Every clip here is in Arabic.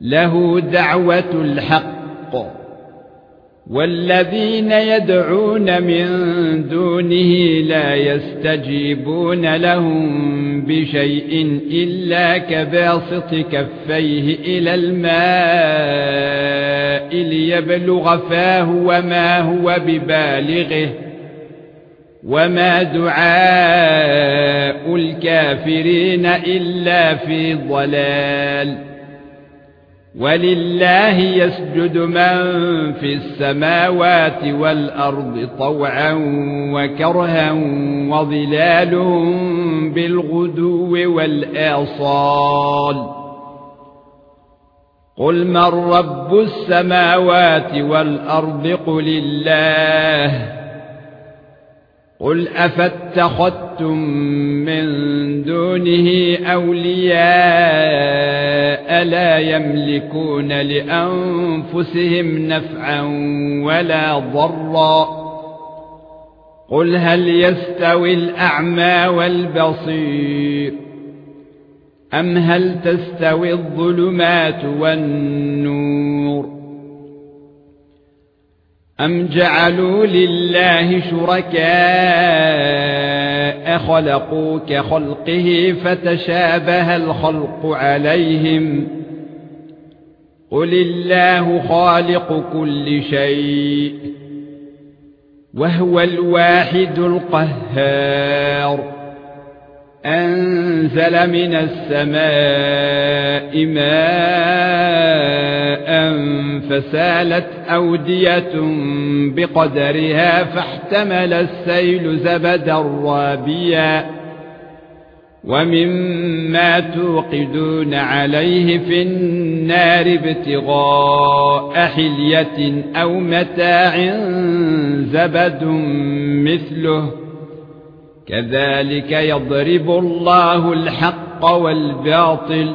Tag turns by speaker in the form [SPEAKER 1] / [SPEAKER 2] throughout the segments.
[SPEAKER 1] له دعوة الحق. والذين يدعون من دونه لا يستجيبون لهم بشيء إلا كباسط كفيه إلى الماء ليبلغ فاه وما هو ببالغه وما دعاء الكافرين إلا في ضلال. ولله يسجد من في السماوات والأرض طوعا وكرها وظلالهم بالغدو والآصال. قل من رب السماوات والأرض؟ قل الله. قل أفاتخذتم من دونه أولياء؟ لا يملكون لأنفسهم نفعا ولا ضرا. قل هل يستوي الأعمى والبصير أم هل تستوي الظلمات والنور أم جعلوا لله شركاء خلقوا كخلقه فتشابه الخلق عليهم قل الله خالق كل شيء وهو الواحد القهار أنزل من السماء ماء فسالت أودية بقدرها فاحتمل السيل زبدا رابيا ومما توقدون عليه في النار ابتغاء حلية أو متاع زبد مثله كذلك يضرب الله الحق والباطل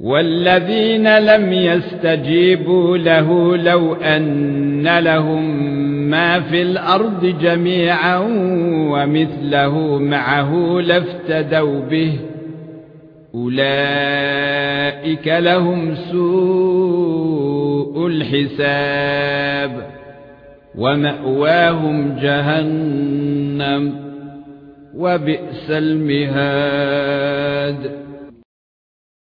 [SPEAKER 1] والذين لم يستجيبوا له لو أن لهم ما في الأرض جميعا ومثله معه لافتدوا به أولئك لهم سوء الحساب ومأواهم جهنم وبئس المهاد